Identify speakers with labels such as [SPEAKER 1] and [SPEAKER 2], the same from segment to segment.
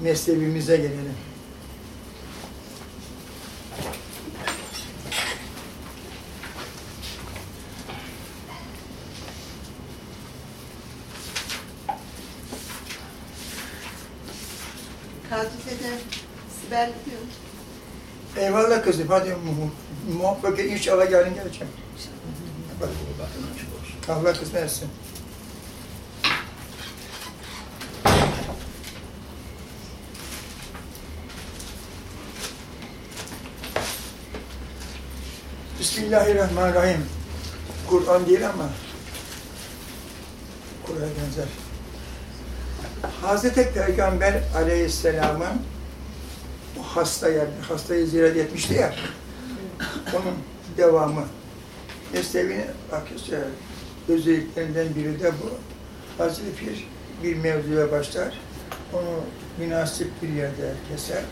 [SPEAKER 1] meslebimize gelelim.
[SPEAKER 2] Kadrise'de Sibel.
[SPEAKER 1] Eyvallah kızım, hadi mu- muhakkak inşallah yarın geleceğim.
[SPEAKER 3] Hadi bu bakın açık olsun.
[SPEAKER 1] Allah kısmet etsin. Bismillahirrahmanirrahim. Kur'an değil ama Kur'an'a benzer. Hazreti Peygamber aleyhisselamın o hastaya, hastayı ziyaret etmişti ya, onun devamı. Mesnevi'nin özelliklerinden biri de bu. Hazreti Pir bir mevzuya başlar, onu münasip bir yerde keser,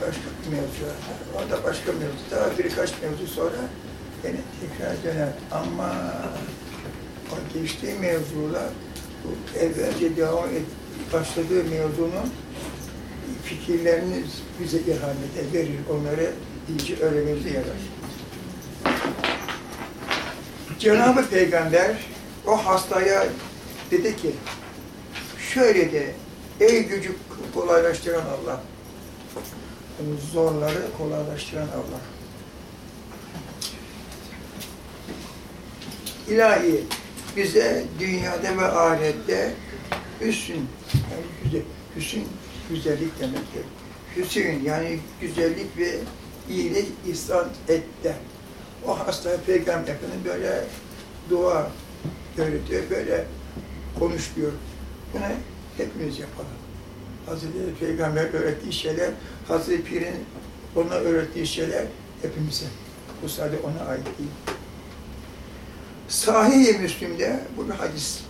[SPEAKER 1] başka bir mevzuya, o da başka mevzu, daha birkaç mevzu sonra yine tekrar döner. Ama o geçtiği mevzular, bu evvelce devam et, başladığı mevzunun fikirlerini bize ihanete verir, onları iyice öğrenmemizi yarar. Cenab-ı Peygamber o hastaya dedi ki, şöyle de, ey gücü kolaylaştıran Allah, zorları kolaylaştıran Allah. İlahi bize dünyada ve ahirette hüsn, yani güzel, hüsn güzellik demektir. Hüsn yani güzellik ve iyilik ihsan et de. O hasta peygamber efendimiz böyle dua öğretiyor, böyle konuşuyor. Bunu hepimiz yapalım. Hazreti Peygamber öğrettiği şeyler, Hazreti Pir'in ona öğrettiği şeyler hepimize. Bu sadece ona ait değil. Sahih-i Müslim'de, bu bir hadis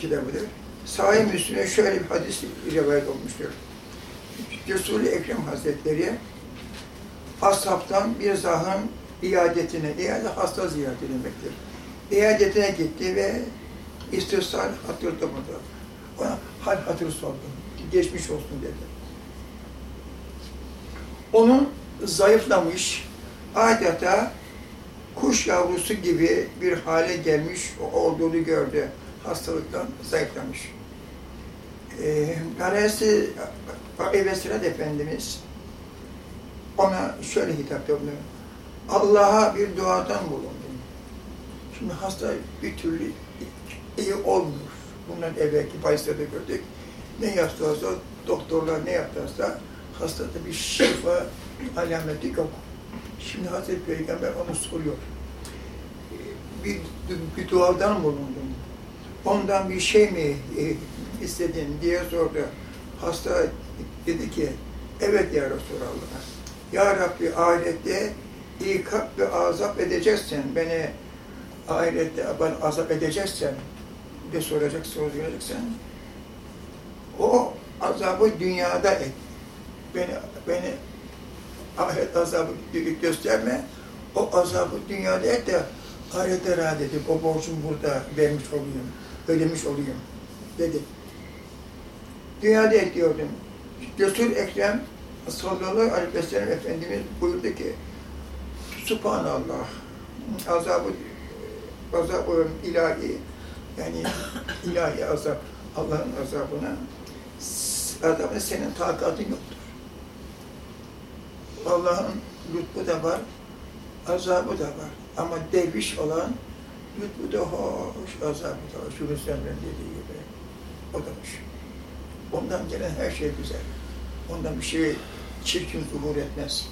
[SPEAKER 1] kitabıdır. Sahih-i Müslim'de şöyle bir hadis rivayet olmuştur. Resul-i Ekrem Hazretleri ashabtan bir zahın iadetine, iade hasta ziyareti demektir. İadetine gitti ve istisal hatırda. Ona hal hatır sordu. Geçmiş olsun dedi. Onun zayıflamış, adeta kuş yavrusu gibi bir hale gelmiş olduğunu gördü. Hastalıktan zayıflamış. Ee, Aleyhisselatü Vesselam Efendimiz ona şöyle hitap yapıyor. Allah'a bir duadan bulundum. Şimdi hasta bir türlü iyi olmuyor. Bundan evvelki bahisleri de gördük. Ne yaptıysa, doktorlar ne yaptıysa hastada bir şifa alameti yok. Şimdi Hazreti Peygamber onu soruyor. Bir, bir duadan bulundum. Ondan bir şey mi e, istedin diye sordu. Hasta dedi ki, evet ya Resulallah. Ya Rabbi ahirette ikab ve azap edeceksen, beni ahirette bana azap edeceksen, de soracak, soracaksan, o azabı dünyada et. Beni, beni ahiret azabı gösterme, o azabı dünyada et de ahirette rahat edip o borcumu burada vermiş olayım, ödemiş olayım dedi. Dünyada et diyordum. Resul Ekrem sallallahu aleyhi ve sellem Efendimiz buyurdu ki Subhanallah azabı azabı ilahi yani ilahi azap Allah'ın azabına azabına senin takatın yoktur. Allah'ın lütfu da var, azabı da var. Ama derviş olan lütfu da hoş, azabı da hoş. Yunus Emre'nin dediği gibi. O da hoş. Ondan gelen her şey güzel. Ondan bir şey çirkin zuhur etmez.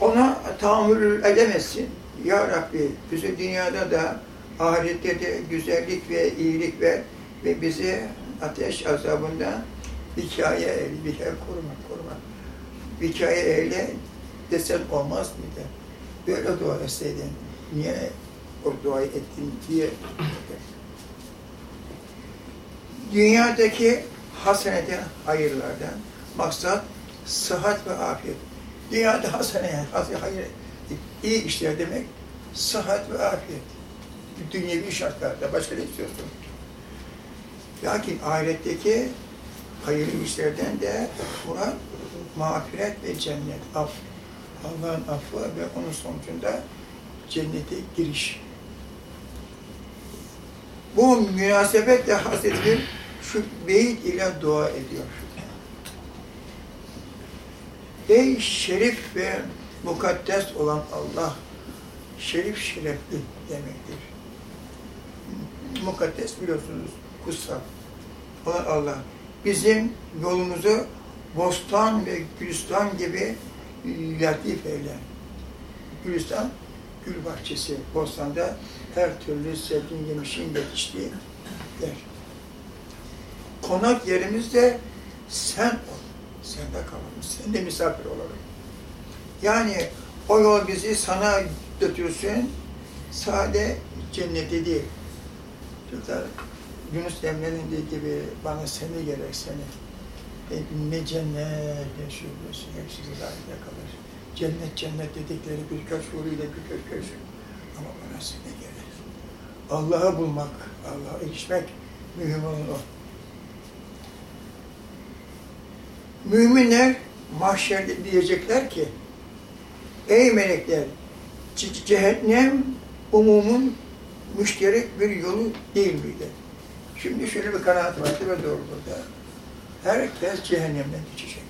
[SPEAKER 1] Ona tahammül edemezsin. Ya Rabbi bizi dünyada da ahirette de güzellik ve iyilik ver ve bizi ateş azabından hikaye eyle, bir hikaye koruma, koruma. Hikaye eyle desen olmaz mıydı? Böyle dua etseydin, niye o duayı ettin diye. Dünyadaki haseneden, hayırlardan maksat sıhhat ve afiyet. Dünyada hasene, hasene hayır, iyi işler demek sıhhat ve afiyet. Dünyevi şartlarda başka ne istiyorsun? Lakin ahiretteki hayırlı işlerden de murat mağfiret ve cennet, af. Allah'ın affı ve onun sonucunda cennete giriş. Bu münasebetle Hazreti şu beyit ile dua ediyor. Ey şerif ve mukaddes olan Allah, şerif şerefli demektir. Mukaddes biliyorsunuz, kutsal olan Allah. Bizim yolumuzu bostan ve gülistan gibi latif eyle. Gülistan, gül bahçesi. Bostanda her türlü sevdiğin yemişin yetiştiği yer. Konak yerimizde sen ol. Sen de kalalım. Sen de misafir olalım. Yani o yol bizi sana götürsün. Sade cenneti değil. Çocuklar, Yunus Emre'nin dediği gibi bana seni gerek seni. E, ne cennet yaşıyorsun, hepsi zahide kalır. Cennet cennet dedikleri birkaç huriyle birkaç görsün. Ama bana seni gerek. Allah'ı bulmak, Allah'a erişmek mühim olan o. Müminler mahşerde diyecekler ki, Ey melekler, ce- cehennem umumun müşterek bir yolu değil miydi? Şimdi şöyle bir kanaat vardı ve doğru burada. Herkes cehennemden geçecek.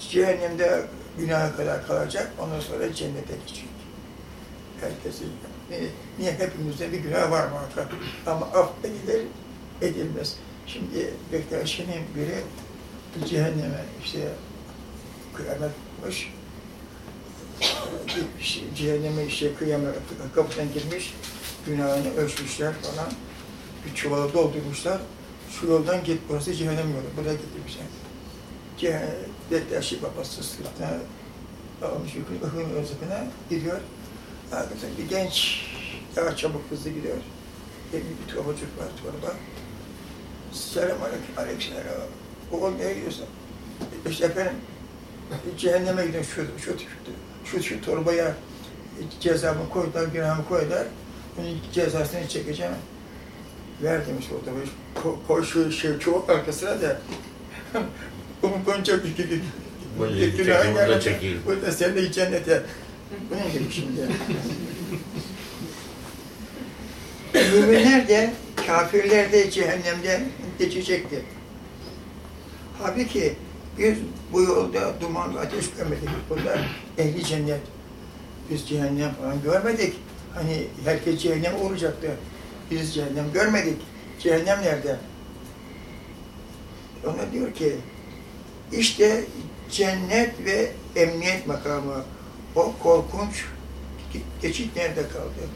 [SPEAKER 1] Cehennemde günaha kadar kalacak, ondan sonra cennete geçecek. Herkesin, niye, niye hepimizde bir günah var muhakkak ama affedilir, edilmez. Şimdi Bektaşi'nin biri cehenneme işte kıyametmiş, gitmiş cehenneme işte kıyamet kapıdan girmiş, günahını ölçmüşler falan, bir çuvala doldurmuşlar, şu yoldan git, burası cehennem yolu, buraya getirmişler. Cehennem, Bektaşi babası sırtına almış yukarı, ıhın özüne gidiyor. Arkasında bir genç, daha çabuk hızlı gidiyor. Elinde bir torbacık var, torba. Selam aleyküm, aleyküm selam. Oğul nereye gidiyorsun? İşte efendim, cehenneme gidiyorum şu, şu, şu, şu, şu torbaya cezamı koydular, günahımı koydular. Bunun cezasını çekeceğim. Ver demiş o tabii. Ko, şu şey çubuk arkasına da bunu koyunca bir gibi.
[SPEAKER 3] Da çekeyim.
[SPEAKER 1] Bu da sen de cennete. Bu ne demek şimdi? Müminler de, kafirler de cehennemden geçecekti. Halbuki biz bu yolda dumanlı ateş görmedik. Bunlar ehli cennet. Biz cehennem falan görmedik. Hani herkes cehennem olacaktı. Biz cehennem görmedik. Cehennem nerede? Ona diyor ki, işte cennet ve emniyet makamı, o korkunç geçit nerede kaldı?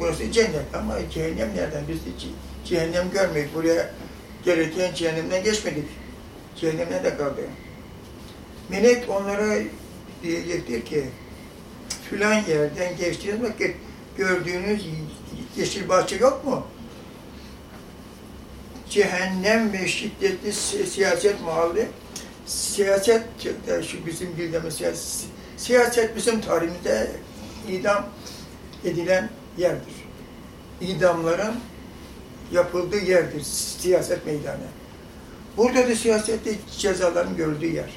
[SPEAKER 1] Burası cennet ama cehennem nereden? Biz ce- cehennem görmedik. Buraya gelirken cehennemden geçmedik. Cehennem nerede kaldı? Melek onlara diyecektir ki, filan yerden geçtiğiniz vakit gördüğünüz yeşil bahçe yok mu? Cehennem ve şiddetli si- siyaset mahalli. Siyaset, de şu bizim bildiğimiz siyaset, siyaset bizim tarihimizde idam edilen yerdir. İdamların yapıldığı yerdir, siyaset meydanı. Burada da siyasette cezaların görüldüğü yer.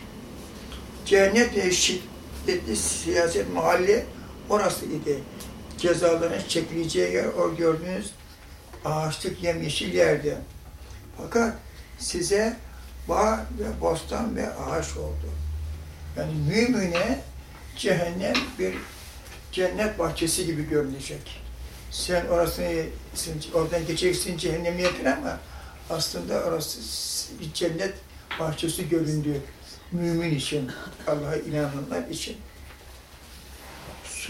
[SPEAKER 1] Cennet ve şiddetli siyaset mahalli orası idi. Cezaların çekileceği yer, o gördüğünüz ağaçlık yemyeşil yerde. Fakat size bağ ve bostan ve ağaç oldu. Yani mümine cehennem bir cennet bahçesi gibi görünecek. Sen orasını, oradan geçeceksin cehennemiyetine ama aslında orası bir cennet bahçesi göründü. Mümin için, Allah'a inananlar için.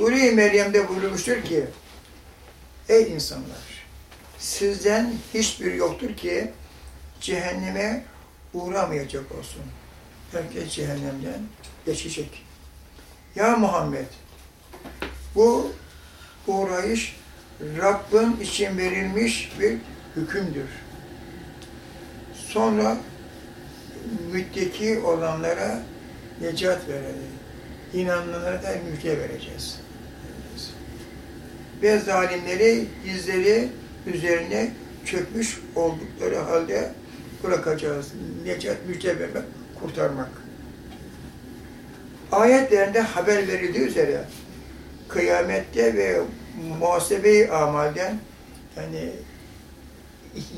[SPEAKER 1] Sure-i Meryem'de buyurmuştur ki, Ey insanlar! Sizden hiçbir yoktur ki cehenneme uğramayacak olsun. Herkes cehennemden geçecek. Ya Muhammed! Bu uğrayış Rabbin için verilmiş bir hükümdür. Sonra mütteki olanlara necat verelim. İnananlara da müjde vereceğiz. Ve zalimleri dizleri üzerine çökmüş oldukları halde bırakacağız. Necat müjde kurtarmak. Ayetlerinde haber verildiği üzere kıyamette ve muhasebe-i amalden yani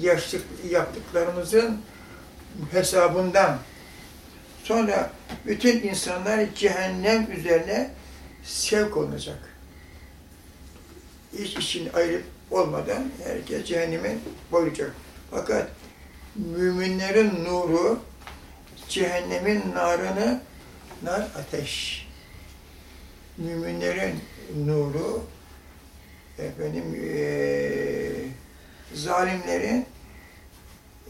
[SPEAKER 1] yaşlık yaptıklarımızın hesabından sonra bütün insanlar cehennem üzerine sevk olunacak. Hiç için ayrı olmadan herkes cehennemin boylayacak. Fakat müminlerin nuru cehennemin narını nar ateş. Müminlerin nuru efendim eee zalimlerin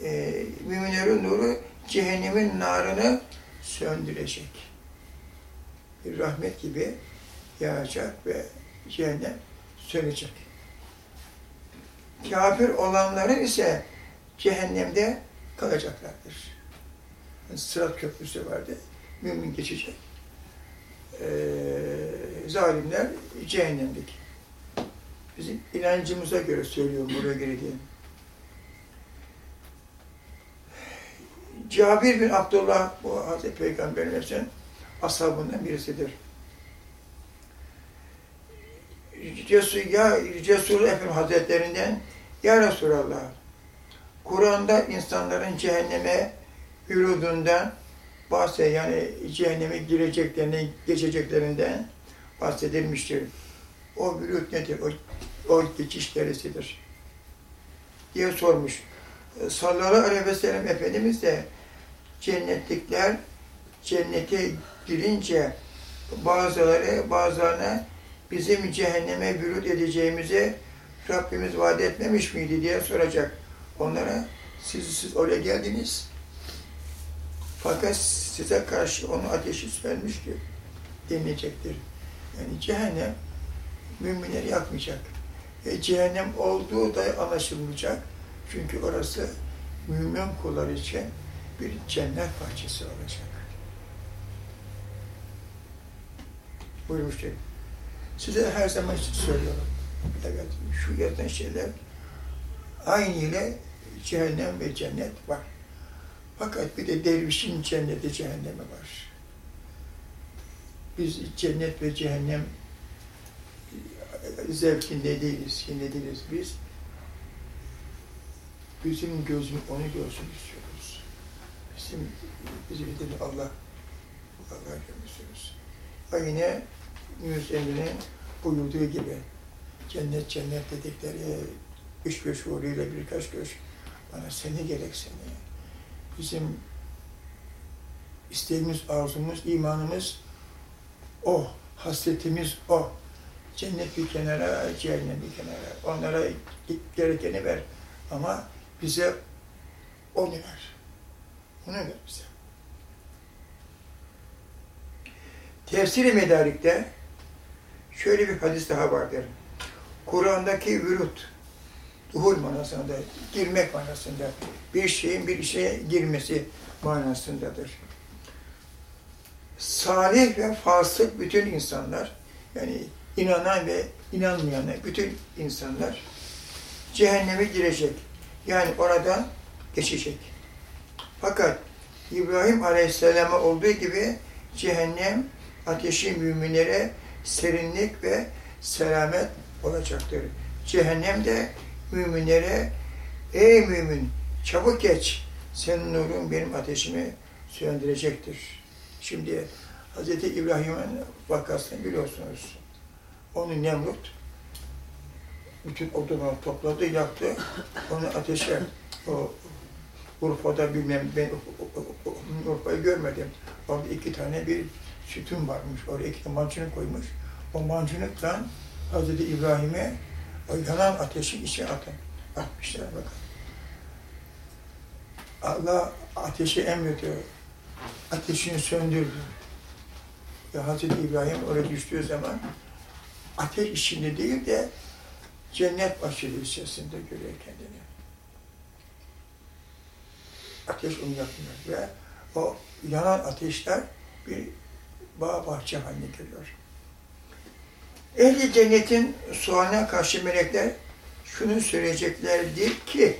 [SPEAKER 1] eee müminlerin nuru cehennemin narını söndürecek. Rahmet gibi yağacak ve cehennem sönecek. Kafir olanların ise cehennemde kalacaklardır. Yani Sırat köprüsü vardı. Mümin geçecek. Ee, zalimler cehennemdeki. Bizim inancımıza göre söylüyorum buraya göre diye. Cabir bin Abdullah bu Hazreti Peygamberimizin ashabından birisidir. Resul, ya Resul Efendimiz Hazretlerinden Ya Resulallah Kur'an'da insanların cehenneme yürüdüğünden bahse yani cehenneme gireceklerinden, geçeceklerinden bahsedilmiştir. O vürüt nedir? O, o geçiş neresidir? diye sormuş. Sallallahu aleyhi ve sellem Efendimiz de cennetlikler cennete girince bazıları bazılarına bizim cehenneme bürüt edeceğimizi Rabbimiz vaat etmemiş miydi diye soracak. Onlara siz, siz oraya geldiniz. Fakat size karşı onun ateşi sönmüştür denilecektir. Yani cehennem müminleri yakmayacak. E, cehennem olduğu da anlaşılmayacak. Çünkü orası mümin kullar için bir cennet bahçesi olacak. Buyurmuştur. Size her zaman söylüyorum. Evet, şu yazan şeyler aynı ile cehennem ve cennet var. Fakat bir de dervişin cenneti cehennemi var. Biz cennet ve cehennem zevkinde değiliz, şimdi değiliz biz. Bizim gözüm onu görsün istiyoruz. Bizim, bizim Allah, Allah görmek istiyoruz. Aynı Yunus Emre'nin buyurduğu gibi cennet cennet dedikleri üç beş uğruyla birkaç göz bana seni gerek seni. Bizim isteğimiz, arzumuz, imanımız o, hasretimiz o. Cennet bir kenara, cehennem bir kenara. Onlara gerekeni ver. Ama bize onu ver. Onu ver bize. Tefsir-i Medarik'te şöyle bir hadis daha vardır. Kur'an'daki vürut, duhul manasında, girmek manasında, bir şeyin bir şeye girmesi manasındadır. Salih ve fasık bütün insanlar, yani inanan ve inanmayan bütün insanlar cehenneme girecek. Yani oradan geçecek. Fakat İbrahim Aleyhisselam'a olduğu gibi cehennem ateşi müminlere serinlik ve selamet olacaktır. Cehennem de müminlere ey mümin çabuk geç senin nurun benim ateşimi söndürecektir. Şimdi Hz. İbrahim'in vakasını biliyorsunuz. Onu Nemrut bütün odunu topladı, yaktı. Onu ateşe o Urfa'da bilmem ben Urfa'yı görmedim. Orada iki tane bir sütun varmış. Oraya iki mancınık koymuş. O mancınıkla Hz. İbrahim'e o yanan ateşin içine atın. Atmışlar bakın. Allah ateşi emrediyor. Ateşini söndürdü. Ve Hz. İbrahim oraya düştüğü zaman ateş içinde değil de cennet bahçeli içerisinde görüyor kendini. Ateş onu yakmıyor ve o yanan ateşler bir bağ bahçe haline geliyor. Ehli cennetin sualine karşı melekler şunu söyleyeceklerdir ki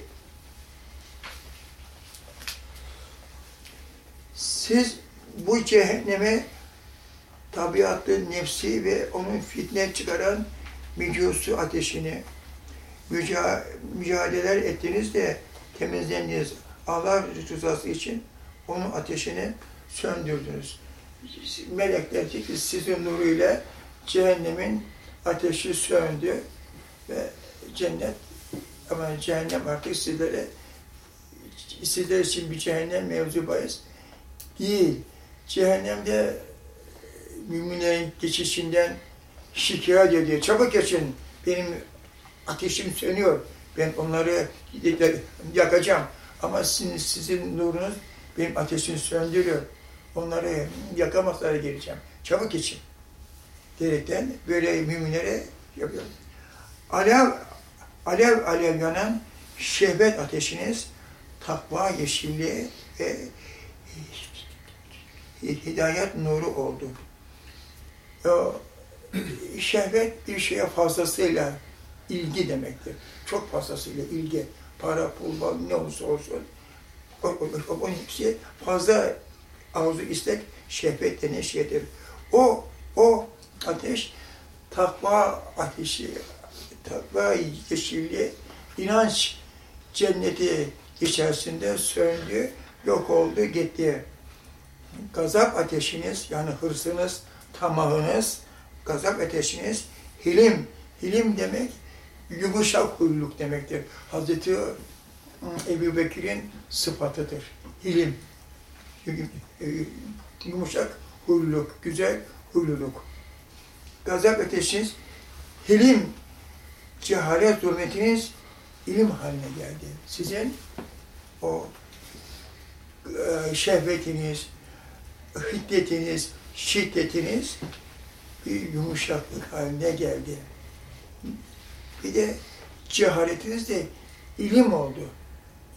[SPEAKER 1] Siz bu cehenneme tabiatlı nefsi ve onun fitne çıkaran mücusu ateşini müca mücadeleler ettiniz de temizlendiniz. Allah rızası için onun ateşini söndürdünüz. Melekler ki sizin nuruyla cehennemin ateşi söndü ve cennet ama cehennem artık sizlere sizler için bir cehennem mevzu bahis değil. Cehennemde müminlerin geçişinden şikayet ediyor. Çabuk geçin. Benim ateşim sönüyor. Ben onları yakacağım. Ama sizin, sizin nurunuz benim ateşimi söndürüyor. Onları yakamazlara geleceğim. Çabuk geçin. Diyerekten böyle müminlere yapıyor. Alev, alev alev yanan şehvet ateşiniz takva yeşilliği ve hidayet nuru oldu. O şehvet bir şeye fazlasıyla ilgi demektir. Çok fazlasıyla ilgi. Para, pul, ne olursa olsun. Onun hepsi fazla arzu istek şehvet denen şeydir. O, o ateş takva ateşi, takva yeşilliği, inanç cenneti içerisinde söndü, yok oldu, gitti. Gazap ateşiniz, yani hırsınız, tamahınız, gazap ateşiniz, hilim, hilim demek yumuşak huyluk demektir. Hazreti Ebu Bekir'in sıfatıdır. Hilim, yumuşak huyluk, güzel huyluluk. Gazap ateşiniz, hilim, cehalet zulmetiniz ilim haline geldi. Sizin o e, şehvetiniz, hiddetiniz, şiddetiniz bir yumuşaklık haline geldi. Bir de cehaletiniz de ilim oldu.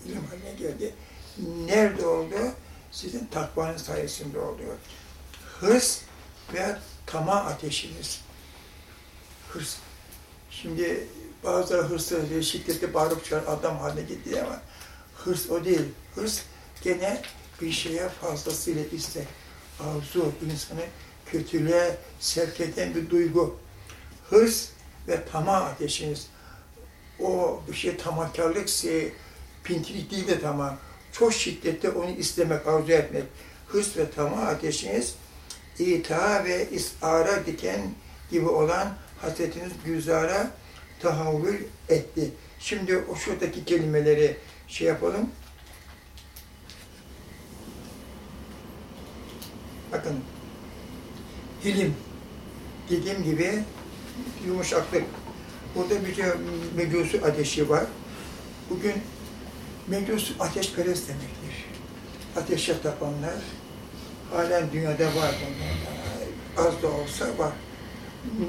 [SPEAKER 1] İlim haline geldi. Nerede oldu? Sizin takvanın sayesinde oldu. Hırs ve tamah ateşiniz. Hırs. Şimdi bazıları hırslı ve şiddetli bağırıp çağıran adam haline gitti ama hırs o değil. Hırs gene bir şeye fazlasıyla istek, arzu, insanı kötülüğe sevk eden bir duygu. Hırs ve tamah ateşiniz. O bir şey tamahkarlık, pintilik değil de tamah. Çok şiddetli onu istemek, arzu etmek. Hırs ve tamah ateşiniz ita ve isara diken gibi olan hasretiniz güzara tahavül etti. Şimdi o şuradaki kelimeleri şey yapalım. Bakın, hilim, dediğim gibi yumuşaklık. Burada bir mecusu ateşi var. Bugün mecusu ateşperest demektir. Ateşe tapanlar halen dünyada var bunlar. Az da olsa var.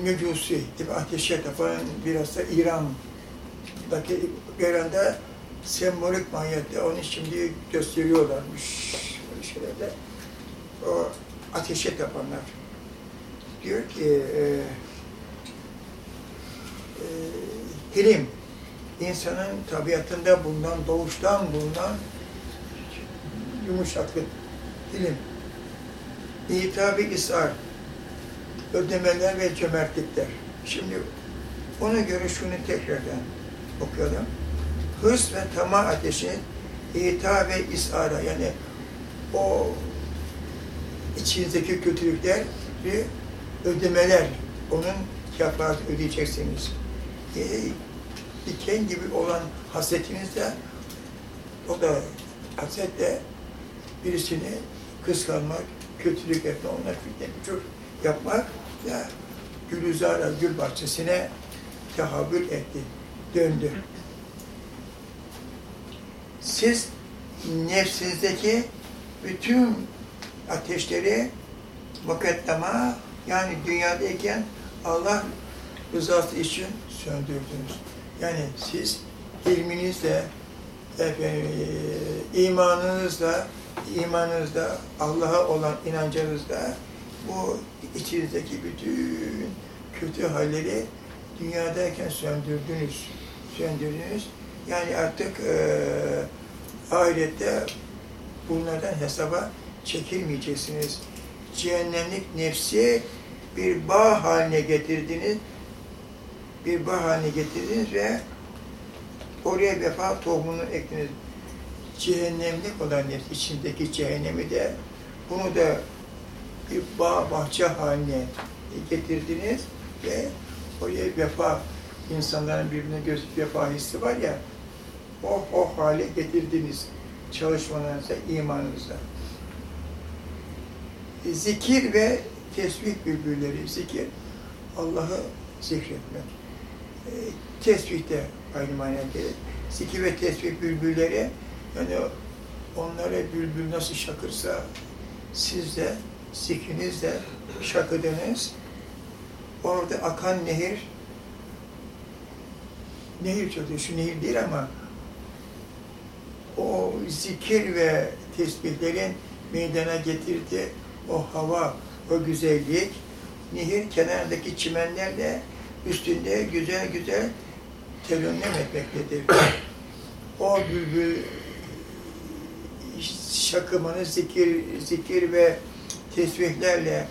[SPEAKER 1] Mecusi ateşe tapan biraz da İran'daki İran'da sembolik mahiyette onu şimdi gösteriyorlarmış böyle şeylerde. O ateşe tapanlar. Diyor ki e, e, hilim insanın tabiatında bulunan, doğuştan bulunan yumuşaklık, hilim. İtabi isar, ödemeler ve cömertlikler. Şimdi ona göre şunu tekrardan okuyalım. Hırs ve tamah ateşi ita ve isara yani o içinizdeki kötülükler bir ödemeler, onun kefaret ödeyeceksiniz. E, diken gibi olan hasretiniz de o da hasetle birisini kıskanmak, kötülük etme, ona fitne çok yapmak ya Gülüzar'a, gül bahçesine tehavül etti, döndü. Siz nefsinizdeki bütün ateşleri mukaddema yani dünyadayken Allah rızası için söndürdünüz. Yani siz ilminizle, efendim, imanınızla, imanınızda, Allah'a olan inancınızda bu içinizdeki bütün kötü halleri dünyadayken söndürdünüz. Söndürdünüz. Yani artık e, ahirette bunlardan hesaba çekilmeyeceksiniz. Cehennemlik nefsi bir bağ haline getirdiniz. Bir bağ haline getirdiniz ve oraya vefa tohumunu ektiniz. Cehennemlik olan nefs, içindeki cehennemi de bunu da bir bağ bahçe haline getirdiniz ve oraya vefa, insanların birbirine göz vefa hissi var ya, o, o hale getirdiniz çalışmalarınıza, imanınıza. Zikir ve tesbih bülbülleri, zikir, Allah'ı zikretmek. Tesbih de aynı manaya gelir. Zikir ve tesbih bülbülleri, yani onlara bülbül nasıl şakırsa, siz de zikrinizle şakıdınız. Orada akan nehir, nehir çocuğu, şu nehir değil ama o zikir ve tesbihlerin meydana getirdiği o hava, o güzellik, nehir kenarındaki çimenlerle üstünde güzel güzel terennüm etmektedir. O bülbül şakımını zikir, zikir ve tesbihlerle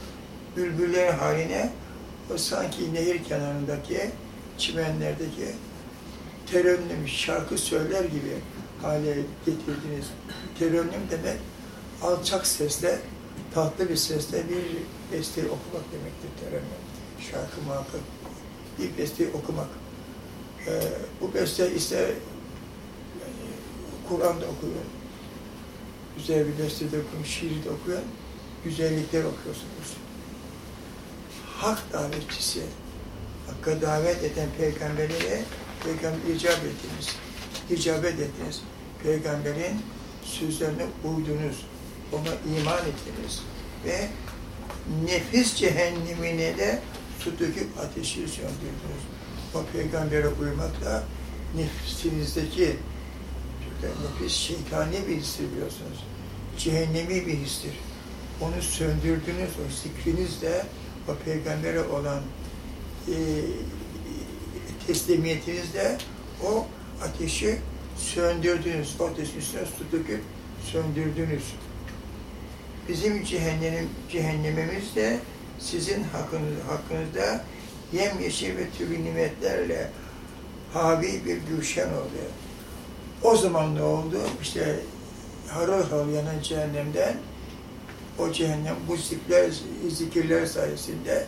[SPEAKER 1] bülbüller haline o sanki nehir kenarındaki çimenlerdeki terennüm, şarkı söyler gibi hale getirdiniz. Terennüm demek alçak sesle, tatlı bir sesle bir besteyi okumak demektir terennüm. Şarkı muhakkak bir besteyi okumak. Ee, bu beste ise yani, Kur'an'da okuyor, güzel bir beste de okuyun, şiir de okuyun, güzellikler okuyorsunuz. Hak davetçisi, Hakk'a davet eden peygamberlere peygamber icap ettiniz. icabet ettiniz. Peygamberin sözlerine uydunuz. Ona iman ettiniz. Ve nefis cehennemine de su döküp ateşi söndürdünüz. O peygambere uymakla nefsinizdeki nefis şeytani bir his biliyorsunuz. Cehennemi bir histir. Onu söndürdünüz, o zikrinizle o peygambere olan e, teslimiyetinizle o ateşi söndürdünüz. O ateşin üstüne su döküp söndürdünüz. Bizim cehennem, cehennemimiz de sizin hakkınız, hakkınızda yemyeşil ve türlü nimetlerle havi bir gülşen oldu. O zaman ne oldu? İşte harıl harıl yanan cehennemden o cehennem bu zikirler, zikirler sayesinde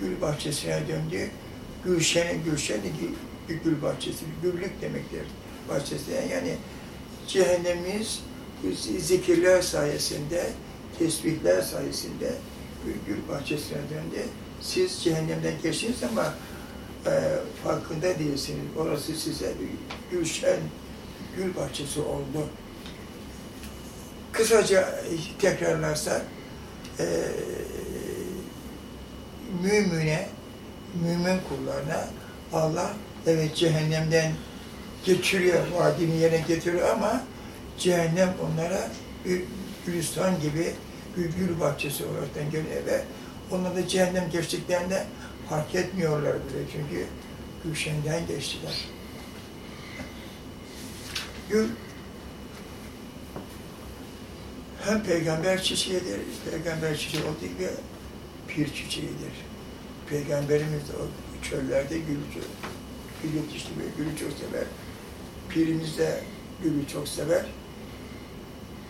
[SPEAKER 1] gül bahçesine döndü. Gülşen'in Gülşen'i bir gül bahçesi, güllük demektir bahçesi. Yani cehennemimiz zikirler sayesinde, tesbihler sayesinde gül bahçesine döndü. Siz cehennemden geçtiniz ama e, farkında değilsiniz. Orası size gülşen, gül bahçesi oldu. Kısaca tekrarlarsak, e, mümine, mümin kullarına Allah evet cehennemden geçiriyor, vaadini yerine getiriyor ama cehennem onlara gülistan gibi gül bahçesi olarak geliyor ve onlar da cehennem geçtiklerinde fark etmiyorlar bile çünkü Gülşen'den geçtiler. Gül hem peygamber çiçeğidir, peygamber çiçeği olduğu gibi pir çiçeğidir. Peygamberimiz de o çöllerde gülü, gül yetiştirmeyi, gülü çok sever. Pirimiz de gülü çok sever.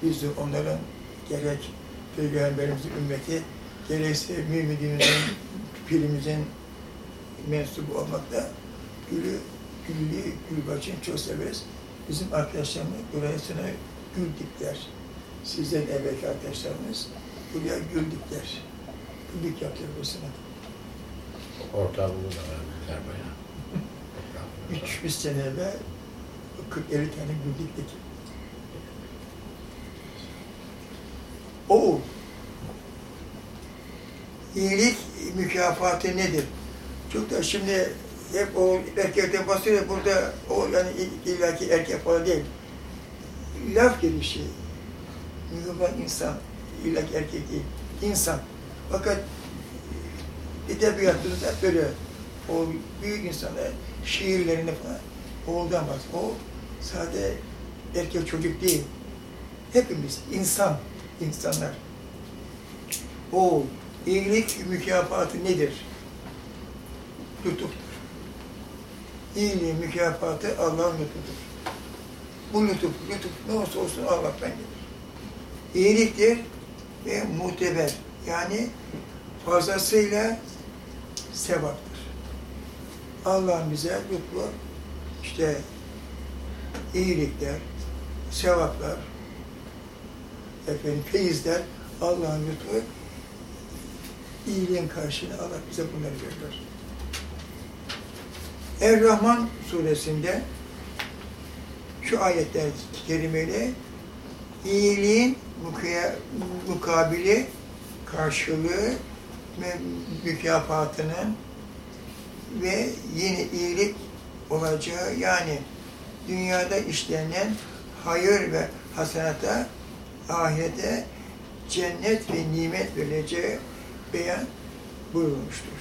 [SPEAKER 1] Biz de onların gerek Peygamberimizin ümmeti, gerekse müminimizin, pirimizin mensubu olmakta gülü, güllü, gül başını çok severiz. Bizim arkadaşlarımız buraya sana gül dikler. Sizden evvelki arkadaşlarımız buraya gül dikler. Güllük yapıyor bu sene.
[SPEAKER 3] Ortalığında da vermişler bayağı.
[SPEAKER 1] 300 sene evvel 40-50 tane gül diktik. O iyilik mükafatı nedir? Çok da şimdi hep o erkekten bahsediyor burada o yani illaki erkek falan değil. Laf gelişi. Mühimman insan, illaki erkek değil. İnsan. Fakat edebiyatımız hep böyle o büyük insanlar şiirlerinde falan oğuldan bahsediyor. O sade erkek çocuk değil. Hepimiz insan, insanlar. O iyilik mükafatı nedir? Lütuftur. İyiliğin mükafatı Allah'ın lütfudur. Bu lütuf, lütuf ne olursa olsun Allah'tan gelir. İyiliktir ve muteber. Yani fazlasıyla sevaptır. Allah bize lütfu işte iyilikler, sevaplar, efendim feyizler, Allah'ın lütfu iyiliğin karşılığını Allah bize bunları veriyor. Er-Rahman suresinde şu ayetler kelimeyle iyiliğin muka- mukabili karşılığı ve mükafatının ve yeni iyilik olacağı yani dünyada işlenen hayır ve hasenata ahirete cennet ve nimet vereceği beyan buyurulmuştur.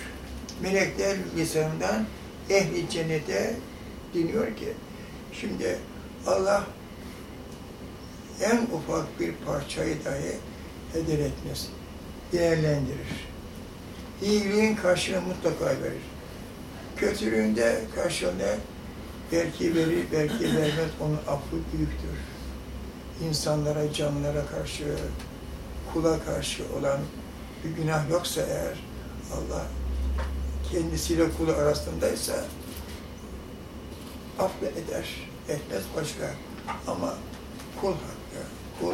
[SPEAKER 1] Melekler lisanından ehli cennete deniyor ki şimdi Allah en ufak bir parçayı dahi heder etmez. Değerlendirir. İyiliğin karşılığını mutlaka verir. Kötülüğünde karşılığında belki verir, belki vermez. Onun affı büyüktür. İnsanlara, canlılara karşı, kula karşı olan bir günah yoksa eğer Allah kendisiyle kulu arasındaysa affeder, etmez başka. Ama kul hakkı, kul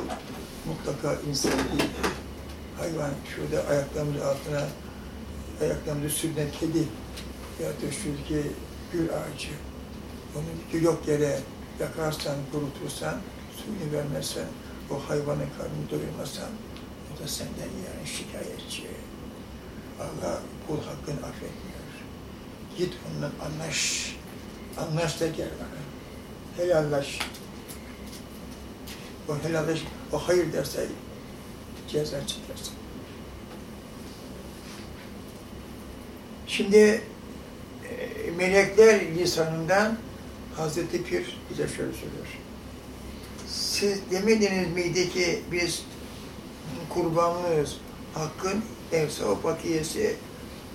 [SPEAKER 1] mutlaka insan değil. Hayvan şurada ayaklarımız altına ayaklarımızı sürünen kedi ya da şuradaki gül ağacı. Onu yok yere yakarsan, kurutursan, suyunu vermezsen, o hayvanın karnını doyurmazsan, o da senden yani şikayetçi. Allah kul hakkını affetmiyor. Git onunla anlaş. Anlaş da gel bana. Helallaş. O helallaş, o hayır derse ceza çekersin. Şimdi e, melekler lisanından Hazreti Pir bize şöyle söylüyor. Siz demediniz miydi ki biz kurbanlıyız, hakkın evsa bakiyesi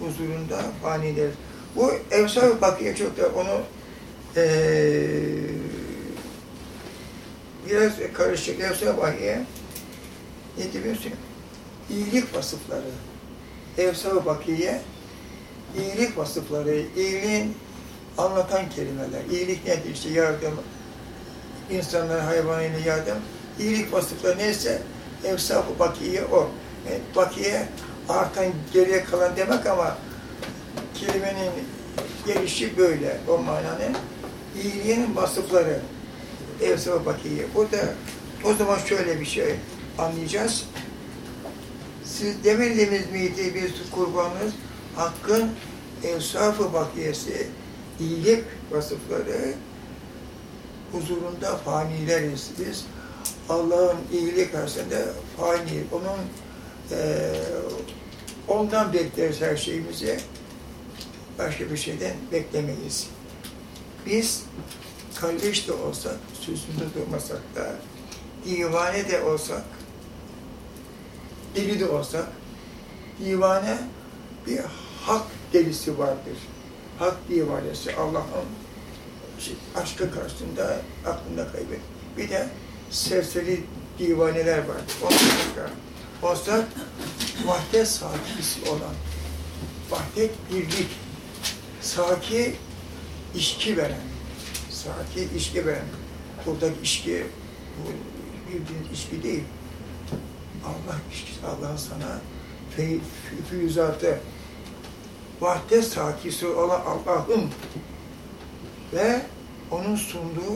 [SPEAKER 1] huzurunda fanidir. Bu evsa bakiye çok da onu eee biraz karışık evsa bakiye ne diyorsun? İyilik vasıfları. Evsa bakiye iyilik vasıfları, iyiliğin anlatan kelimeler. İyilik nedir? İşte yardım, insanlara hayvanıyla yardım. İyilik vasıfları neyse evsaf-ı bakiye o. E, bakiye artan geriye kalan demek ama kelimenin gelişi böyle o mananın. İyiliğin vasıfları evsaf-ı bakiye. Burada o zaman şöyle bir şey anlayacağız. Siz demediniz miydi biz kurbanız hakkın evsaf-ı bakiyesi, iyilik vasıfları huzurunda fanileriz biz. Allah'ın iyiliği karşısında fani, onun eee ondan bekleriz her şeyimizi. Başka bir şeyden beklemeyiz. Biz kardeş de olsak, sözünde durmasak da, divane de olsak, deli de olsak, divane bir hak delisi vardır. Hak divanesi Allah'ın aşkı karşısında aklında kaybet. Bir de serseri divaneler var. Onlar olsa vahdet sakisi olan, vahdet birlik, saki içki veren, saki içki veren. Buradaki içki, bu bildiğiniz içki değil. Allah içkisi, Allah'ın sana füyüzatı, vahdet sakisi olan Allah'ın ve onun sunduğu